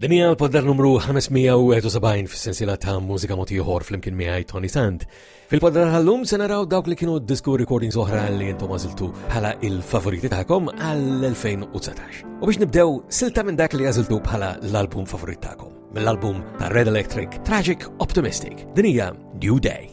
Din hija l-podder numru 571 fis-sensiela ta' mużika mod ieħor flimkien miegħi Tony Sand. Fil-podder ħallum se naraw dawk li kienu disku recordings oħra li intom għażiltu bħala il-favoriti tagħkom għall-2019. U biex nibdew silta minn dak li għażiltu bħala l-album favorit tagħkom mill-album ta' Red Electric Tragic Optimistic. Din hija New Day.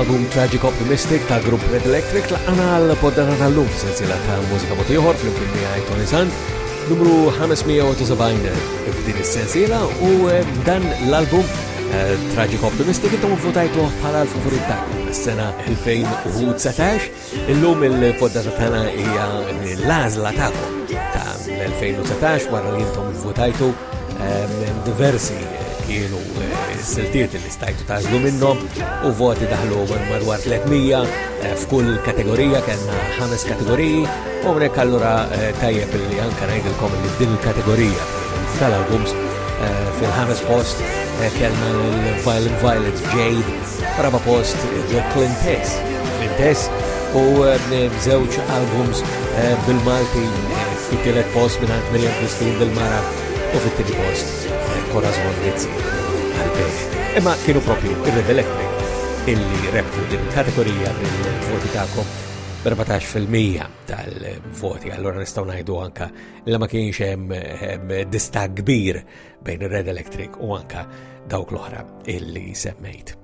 l-album Tragic Optimistic ta' grupp Red Electric laqqana l-poddana tal-lum sensila ta' mużika motiħor fl-imkien miħaj Tony San numru 579 f'din is-sensiela u eh, dan l-album Traġik Optimistic intom votajtuh bħala l-favorit tagħkom tas-sena 2019. Illum il-poddata tagħna hija l-għażla tagħkom ta' l-2019 wara li intom votajtu ehm, diversi kienu eh, s-siltiet li stajtu tażlu minnhom u voti daħlu minn madwar 300 eh, f'kull kategorija kellna ħames kategoriji u mrek allura eh, tajjeb li anka ngħidilkom li f'din il-kategorija tal-albums Fil-ħames post kellna l-Violent Violet Jade, raba post The Clintess, Clintess u żewġ albums bil-Malti fit-tielet post minn Miriam Christine bil-Mara u fit-tieni post Corazon Rizzi għal-Bex. Imma kienu propju ir-Red Electric illi rebtu din kategorija bil-voti tagħkom b'14% tal-voti, allora nistgħu ngħidu anka Illa ma kienx hemm distak kbir bejn ir-Red Electric u anka dawk l-oħra illi semmejt.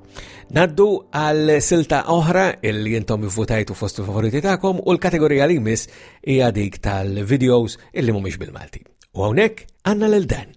Naddu għal silta oħra illi jintom votajtu fost il-favoriti tagħkom u l-kategorija li jmiss hija dik tal-videos illi mhumiex bil-Malti. U hawnhekk għandna lil dan.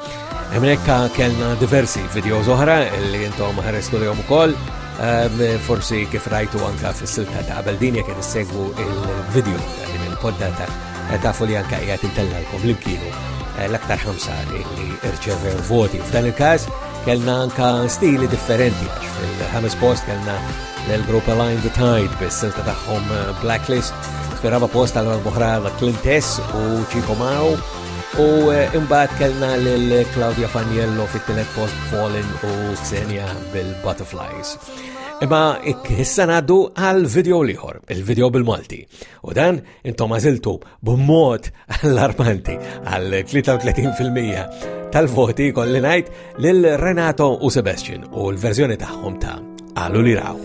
Hemmhekk kellna diversi videos oħra li intom ħarestu lihom ukoll. Ehm, forsi kif rajtu anka fis-silta ta' qabel din jekk issegwu il-video din il-poddata eh, tafu li anka qiegħed intellalkom li kienu eh, l-aktar ħamsa li irċevew voti. F'dan il-każ kellna anka stili differenti għax fil-ħames post kellna l-grupp Align the Tide bis-silta tagħhom eh, Blacklist, fir-raba post għal-boħra Clintess u Chico Mao U eh, imbagħad kellna lil Claudia Faniello fit-tielet post Fallen u Xenia bil-Butterflies. Imma issa ngħaddu għal video liħor, il-video bil-Malti. U dan intom għażiltu b'mod allarmanti għal 33% tal-voti kolli ngħid lil Renato u Sebastian u l-verżjoni tagħhom ta' Għalu li raw.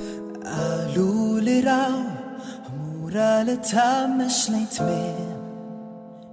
Għalu li raw, mura li ta' mex lejt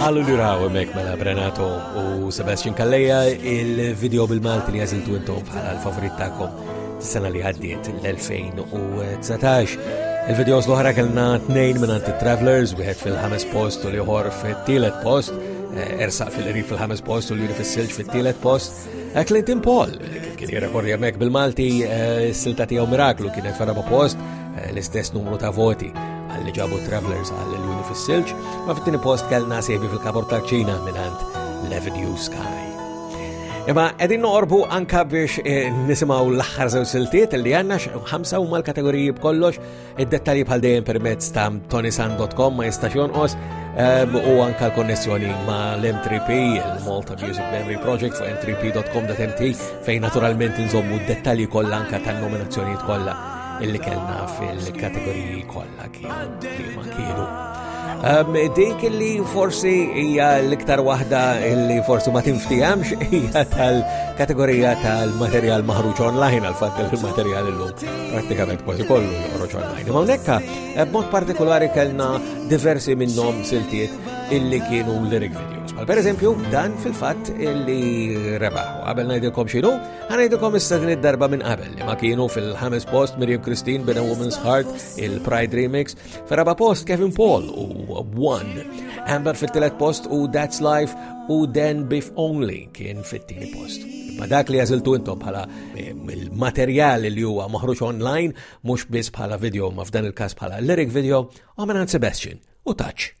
Għallu li raw emmek mela Brenato u Sebastian Kalleja il-video bil-Malti li għaziltu intom bħala l-favorit ta'kom s-sena li għaddiet l-2019. Il-videos l-oħra kellna tnejn minn għanti Travelers, wieħed fil-ħames post u liħor fil-tielet post, eh, ersaq fil-qrib fil-ħames post u li fil-silġ fil-tielet post. Clinton Paul, kif kien jirrekorri hemmhekk bil-Malti, eh, s-silta tiegħu miraklu kienet fara post eh, l-istess numru ta' voti għalli ġabu Travelers għalli l-Wini fis-silġ, ma fit-tieni post kellna sebi fil-kabor ta' ċina minant l-Avenue Sky. Imma edin noqorbu anka biex eh, nisimaw l-axħar zew siltiet li għanna xħamsa u mal-kategoriji b'kollox Id-dettalji bħal dejjem permezz ta' tonisan.com ma jistax jonqos ehm, u anka l-konnessjoni ma' l-M3P, il-Malta Music Memory Project fuq m3p.com.mt fejn naturalment nżommu d-dettalji kollha anka tan-nominazzjonijiet kollha illi kellna fil-kategoriji kollha kienu kienu. Ehm, dik li forsi hija l-iktar waħda li forsi ma tinftijamx hija tal-kategorija tal-materjal maħruġ online għal fatt il-materjal illum prattikament kważi kollu joħroġ online. Ma hawnhekk eh, b'mod partikolari kellna diversi minnhom siltiet illi kienu lyric videos. Bħal per eżempju dan fil-fatt illi rebaħ. Qabel ngħidilkom xinu, ħanajdilkom issa din id-darba minn qabel li ma kienu fil-ħames post Miriam Christine b'In a Woman's Heart, il-Pride Remix, Fir-raba post Kevin Paul u One. Amber fit-telet post u That's Life u Dan Biff Only kien fit-tieni post. Ma dak li jażiltu intom bħala eh, il-materjal li huwa maħruġ online, mhux biss bħala video, ma f'dan il-każ bħala lyric video, u minn Sebastian u touch.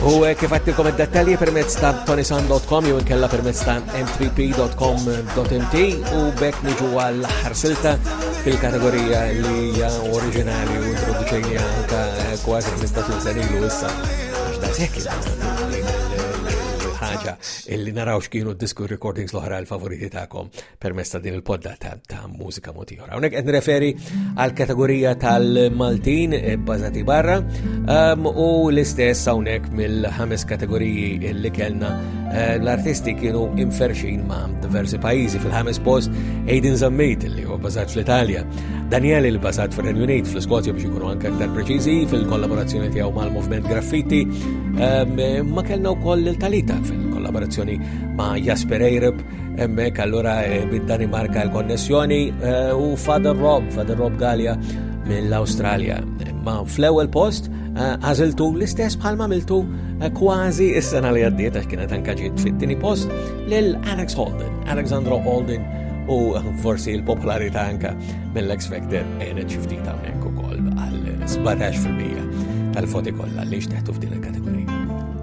U eh, kif għattilkom id-dettalji permezz ta' tonisan.com jew inkella permezz ta' m3p.com.mt u bekk niġu għal ħarsilta fil-kategorija li hija oriġinali u introduċejja anka eh, kważi 15 sena ilu issa. ħaġa illi narawx kienu d-disku recordings l-oħra l-favoriti ta'kom. permess ta' din il-podda ta', ta mużika motiħra. Unek għed referi għal kategorija tal-Maltin eh, bazati barra um, u l-istess hawnhekk mill-ħames kategoriji li kellna eh, l-artisti kienu imferxin ma' diversi pajjiżi fil-ħames post Aiden Zammit li huwa bażat fl-Italja, Daniel il bazat fir-Renju Unit fl-Iskozja biex ikunu anke aktar preċiżi fil-kollaborazzjoni tiegħu mal-Movement Graffiti um, ma kellna wkoll il-Talita fil-kollaborazzjoni ma' Jasper Eireb Emmek, allura eh, bid-Danimarka l-konnessjoni eh, u Father Rob, Father Rob Gallia mill-Australia. Ma fl-ewwel post eh, għażiltu l-istess bħalma miltu kważi is-sena li għaddiet għax kienet anka ġiet fit-tieni post lil Alex Holden, Alexandro Holden u forsi l-popolarità anka mill-X Factor għenet xiftit hawnhekk ukoll għal 17% tal-foti kollha li xteħtu f'din il-kategorija.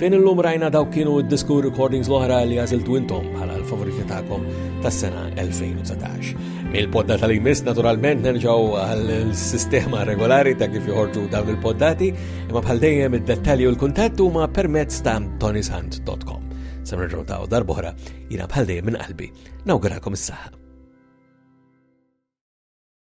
Fejn illum rajna dawk kienu d-disku recordings l-oħra li għażiltu intom bħala l-favoriti tagħkom tas-sena 2019. Il-podda tal-imis naturalment nerġgħu għal-sistema regolari ta' kif joħorġu dawn il-poddati, imma bħal dejjem id-dettalji u l-kuntatt huma permezz ta' tonysant.com. Sa nerġgħu ta' darbohra jiena bħal dejjem minn qalbi. Nawgurakom is-saħħa.